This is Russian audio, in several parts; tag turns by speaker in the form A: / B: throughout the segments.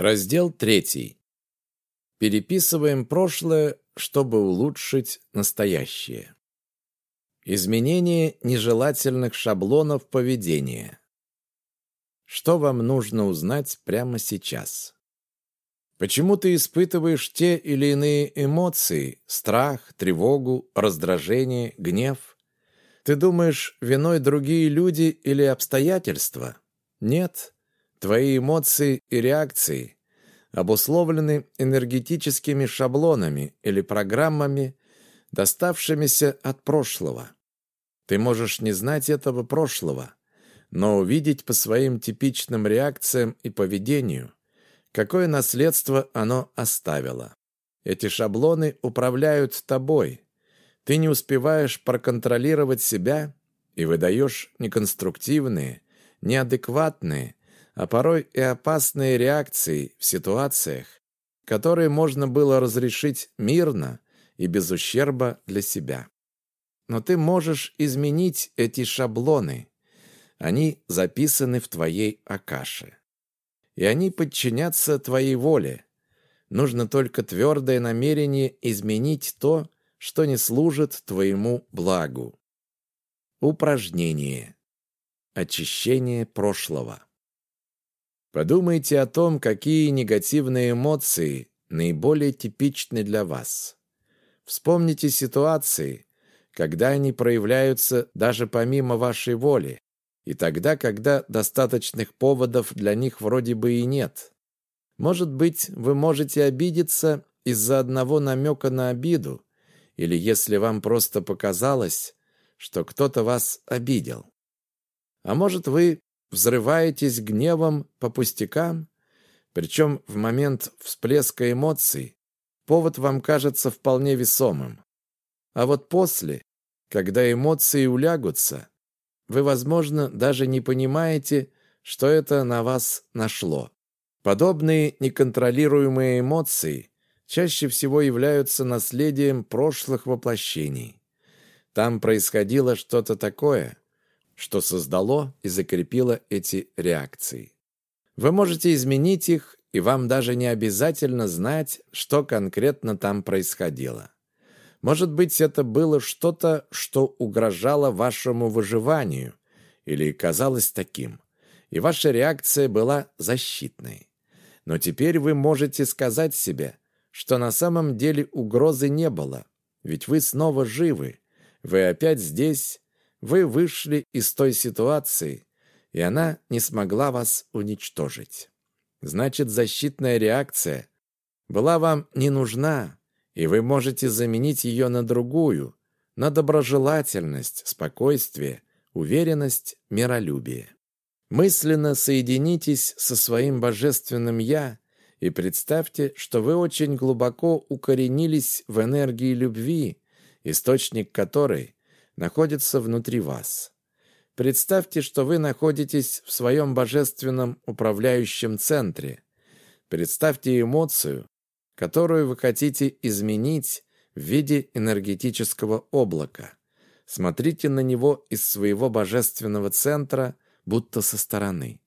A: Раздел третий. Переписываем прошлое, чтобы улучшить настоящее. Изменение нежелательных шаблонов поведения. Что вам нужно узнать прямо сейчас? Почему ты испытываешь те или иные эмоции, страх, тревогу, раздражение, гнев? Ты думаешь, виной другие люди или обстоятельства? Нет. Твои эмоции и реакции обусловлены энергетическими шаблонами или программами, доставшимися от прошлого. Ты можешь не знать этого прошлого, но увидеть по своим типичным реакциям и поведению, какое наследство оно оставило. Эти шаблоны управляют тобой. Ты не успеваешь проконтролировать себя и выдаешь неконструктивные, неадекватные, а порой и опасные реакции в ситуациях, которые можно было разрешить мирно и без ущерба для себя. Но ты можешь изменить эти шаблоны. Они записаны в твоей акаше. И они подчинятся твоей воле. Нужно только твердое намерение изменить то, что не служит твоему благу. Упражнение. Очищение прошлого. Подумайте о том, какие негативные эмоции наиболее типичны для вас. Вспомните ситуации, когда они проявляются даже помимо вашей воли, и тогда, когда достаточных поводов для них вроде бы и нет. Может быть, вы можете обидеться из-за одного намека на обиду, или если вам просто показалось, что кто-то вас обидел. А может, вы взрываетесь гневом по пустякам, причем в момент всплеска эмоций повод вам кажется вполне весомым. А вот после, когда эмоции улягутся, вы, возможно, даже не понимаете, что это на вас нашло. Подобные неконтролируемые эмоции чаще всего являются наследием прошлых воплощений. Там происходило что-то такое, что создало и закрепило эти реакции. Вы можете изменить их, и вам даже не обязательно знать, что конкретно там происходило. Может быть, это было что-то, что угрожало вашему выживанию или казалось таким, и ваша реакция была защитной. Но теперь вы можете сказать себе, что на самом деле угрозы не было, ведь вы снова живы, вы опять здесь, вы вышли из той ситуации, и она не смогла вас уничтожить. Значит, защитная реакция была вам не нужна, и вы можете заменить ее на другую, на доброжелательность, спокойствие, уверенность, миролюбие. Мысленно соединитесь со своим божественным «Я» И представьте, что вы очень глубоко укоренились в энергии любви, источник которой находится внутри вас. Представьте, что вы находитесь в своем божественном управляющем центре. Представьте эмоцию, которую вы хотите изменить в виде энергетического облака. Смотрите на него из своего божественного центра, будто со стороны.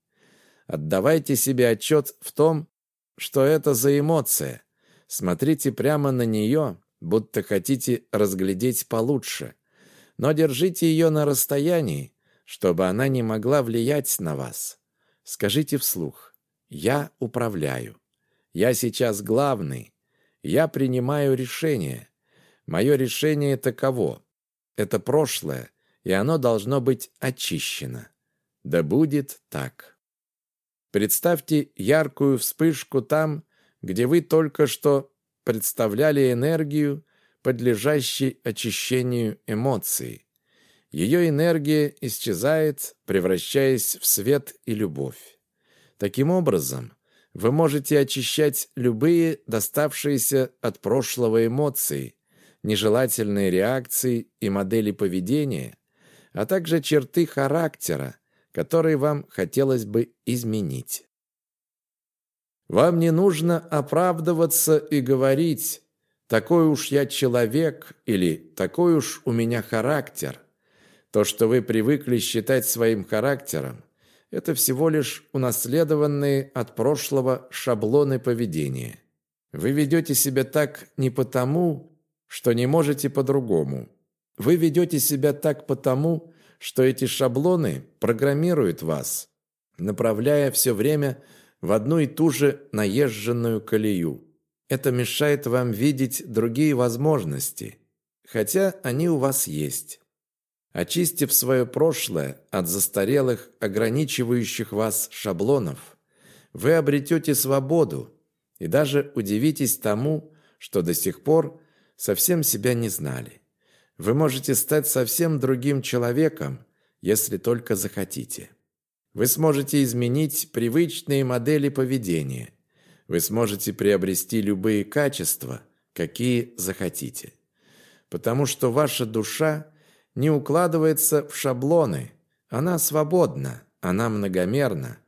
A: Отдавайте себе отчет в том, что это за эмоция? Смотрите прямо на нее, будто хотите разглядеть получше. Но держите ее на расстоянии, чтобы она не могла влиять на вас. Скажите вслух «Я управляю». «Я сейчас главный». «Я принимаю решение». Мое решение таково. Это прошлое, и оно должно быть очищено. Да будет так. Представьте яркую вспышку там, где вы только что представляли энергию, подлежащей очищению эмоций. Ее энергия исчезает, превращаясь в свет и любовь. Таким образом, вы можете очищать любые доставшиеся от прошлого эмоции, нежелательные реакции и модели поведения, а также черты характера, который вам хотелось бы изменить. Вам не нужно оправдываться и говорить «такой уж я человек» или «такой уж у меня характер». То, что вы привыкли считать своим характером, это всего лишь унаследованные от прошлого шаблоны поведения. Вы ведете себя так не потому, что не можете по-другому. Вы ведете себя так потому, что эти шаблоны программируют вас, направляя все время в одну и ту же наезженную колею. Это мешает вам видеть другие возможности, хотя они у вас есть. Очистив свое прошлое от застарелых, ограничивающих вас шаблонов, вы обретете свободу и даже удивитесь тому, что до сих пор совсем себя не знали. Вы можете стать совсем другим человеком, если только захотите. Вы сможете изменить привычные модели поведения. Вы сможете приобрести любые качества, какие захотите. Потому что ваша душа не укладывается в шаблоны. Она свободна, она многомерна,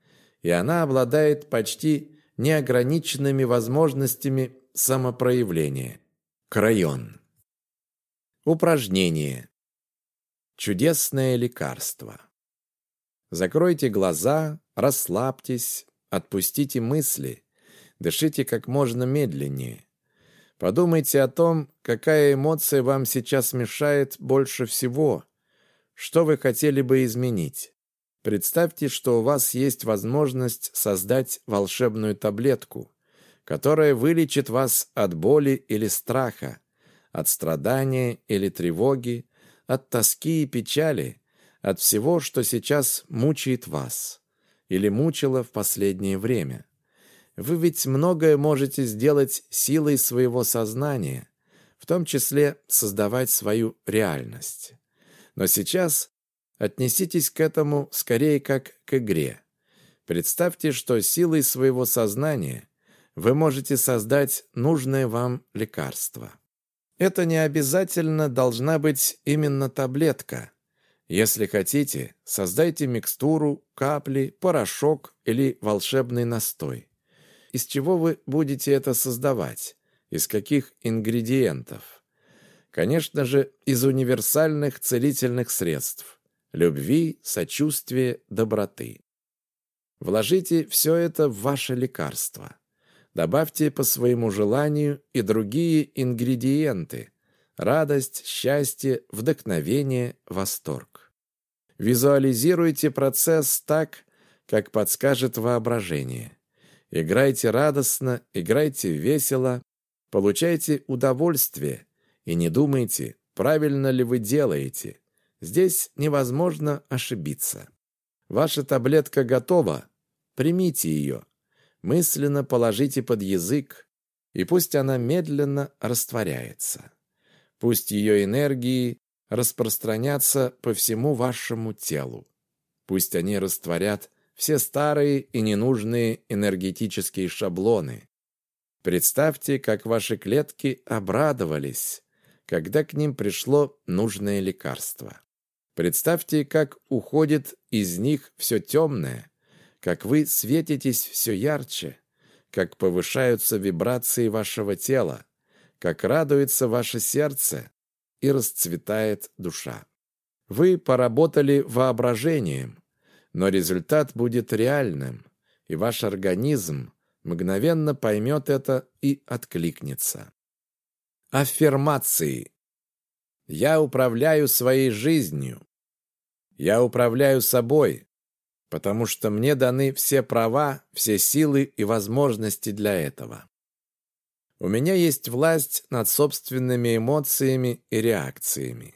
A: и она обладает почти неограниченными возможностями самопроявления. Крайон. Упражнение. Чудесное лекарство. Закройте глаза, расслабьтесь, отпустите мысли, дышите как можно медленнее. Подумайте о том, какая эмоция вам сейчас мешает больше всего, что вы хотели бы изменить. Представьте, что у вас есть возможность создать волшебную таблетку, которая вылечит вас от боли или страха, от страдания или тревоги, от тоски и печали, от всего, что сейчас мучает вас или мучило в последнее время. Вы ведь многое можете сделать силой своего сознания, в том числе создавать свою реальность. Но сейчас отнеситесь к этому скорее как к игре. Представьте, что силой своего сознания вы можете создать нужное вам лекарство. Это не обязательно должна быть именно таблетка. Если хотите, создайте микстуру, капли, порошок или волшебный настой. Из чего вы будете это создавать? Из каких ингредиентов? Конечно же, из универсальных целительных средств. Любви, сочувствия, доброты. Вложите все это в ваше лекарство. Добавьте по своему желанию и другие ингредиенты – радость, счастье, вдохновение, восторг. Визуализируйте процесс так, как подскажет воображение. Играйте радостно, играйте весело, получайте удовольствие и не думайте, правильно ли вы делаете. Здесь невозможно ошибиться. Ваша таблетка готова. Примите ее. Мысленно положите под язык, и пусть она медленно растворяется. Пусть ее энергии распространятся по всему вашему телу. Пусть они растворят все старые и ненужные энергетические шаблоны. Представьте, как ваши клетки обрадовались, когда к ним пришло нужное лекарство. Представьте, как уходит из них все темное, как вы светитесь все ярче, как повышаются вибрации вашего тела, как радуется ваше сердце и расцветает душа. Вы поработали воображением, но результат будет реальным, и ваш организм мгновенно поймет это и откликнется. Аффирмации. Я управляю своей жизнью. Я управляю собой, потому что мне даны все права, все силы и возможности для этого. У меня есть власть над собственными эмоциями и реакциями.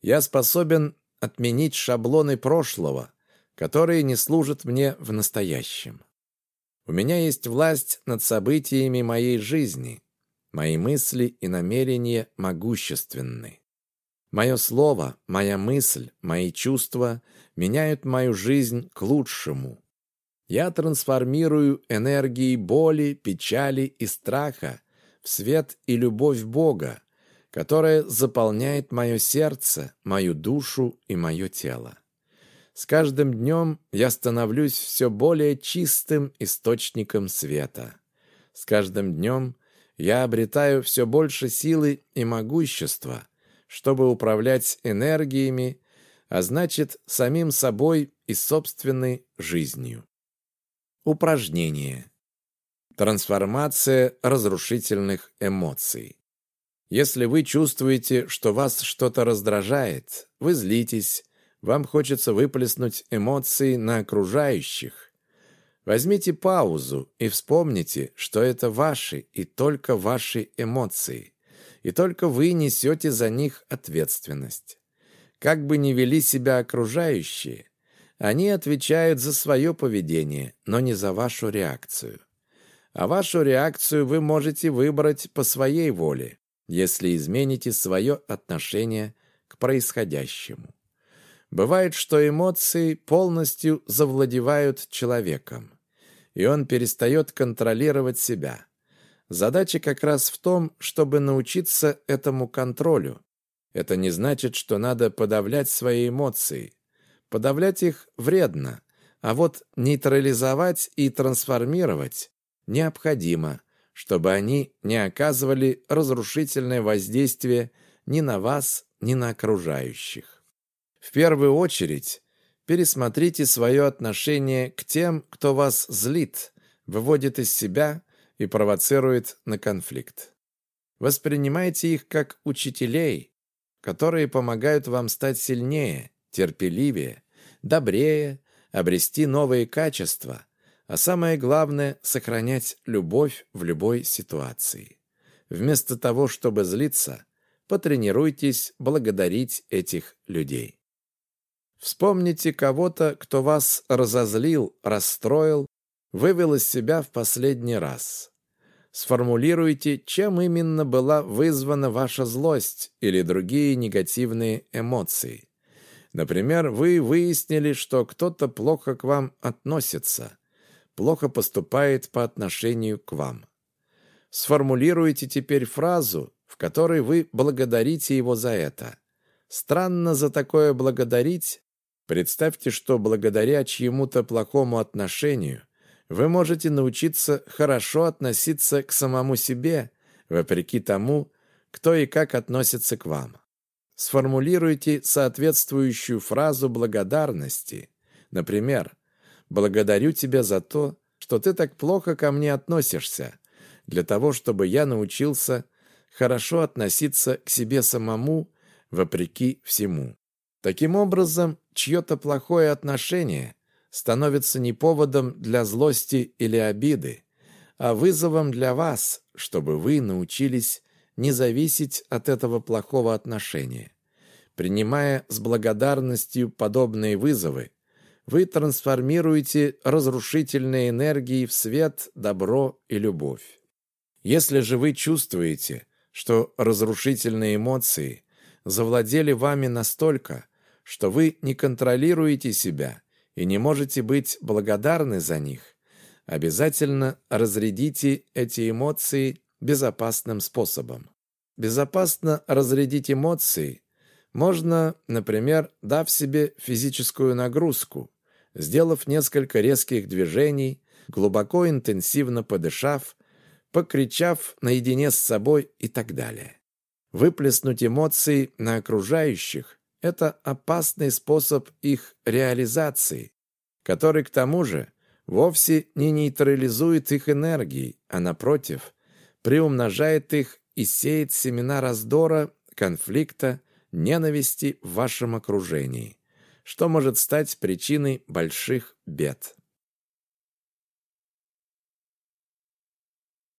A: Я способен отменить шаблоны прошлого, которые не служат мне в настоящем. У меня есть власть над событиями моей жизни. Мои мысли и намерения могущественны. Мое слово, моя мысль, мои чувства меняют мою жизнь к лучшему. Я трансформирую энергии боли, печали и страха в свет и любовь Бога, которая заполняет мое сердце, мою душу и мое тело. С каждым днем я становлюсь все более чистым источником света. С каждым днем я обретаю все больше силы и могущества, чтобы управлять энергиями, а значит, самим собой и собственной жизнью. Упражнение. Трансформация разрушительных эмоций. Если вы чувствуете, что вас что-то раздражает, вы злитесь, вам хочется выплеснуть эмоции на окружающих, возьмите паузу и вспомните, что это ваши и только ваши эмоции, и только вы несете за них ответственность. Как бы ни вели себя окружающие, они отвечают за свое поведение, но не за вашу реакцию. А вашу реакцию вы можете выбрать по своей воле, если измените свое отношение к происходящему. Бывает, что эмоции полностью завладевают человеком, и он перестает контролировать себя. Задача как раз в том, чтобы научиться этому контролю. Это не значит, что надо подавлять свои эмоции. Подавлять их вредно, а вот нейтрализовать и трансформировать необходимо, чтобы они не оказывали разрушительное воздействие ни на вас, ни на окружающих. В первую очередь пересмотрите свое отношение к тем, кто вас злит, выводит из себя и провоцирует на конфликт. Воспринимайте их как учителей, которые помогают вам стать сильнее, терпеливее, добрее, обрести новые качества, а самое главное – сохранять любовь в любой ситуации. Вместо того, чтобы злиться, потренируйтесь благодарить этих людей. Вспомните кого-то, кто вас разозлил, расстроил, вывел из себя в последний раз. Сформулируйте, чем именно была вызвана ваша злость или другие негативные эмоции. Например, вы выяснили, что кто-то плохо к вам относится, плохо поступает по отношению к вам. Сформулируйте теперь фразу, в которой вы благодарите его за это. Странно за такое благодарить. Представьте, что благодаря чьему-то плохому отношению вы можете научиться хорошо относиться к самому себе, вопреки тому, кто и как относится к вам. Сформулируйте соответствующую фразу благодарности. Например, «Благодарю тебя за то, что ты так плохо ко мне относишься, для того, чтобы я научился хорошо относиться к себе самому, вопреки всему». Таким образом, чье-то плохое отношение становится не поводом для злости или обиды, а вызовом для вас, чтобы вы научились не зависеть от этого плохого отношения. Принимая с благодарностью подобные вызовы, вы трансформируете разрушительные энергии в свет, добро и любовь. Если же вы чувствуете, что разрушительные эмоции завладели вами настолько, что вы не контролируете себя и не можете быть благодарны за них, обязательно разрядите эти эмоции безопасным способом. Безопасно разрядить эмоции можно, например, дав себе физическую нагрузку, сделав несколько резких движений, глубоко интенсивно подышав, покричав наедине с собой и так далее. Выплеснуть эмоции на окружающих – это опасный способ их реализации, который, к тому же, вовсе не нейтрализует их энергии, а, напротив, приумножает их и сеет семена раздора, конфликта, ненависти в вашем окружении, что может стать причиной больших бед.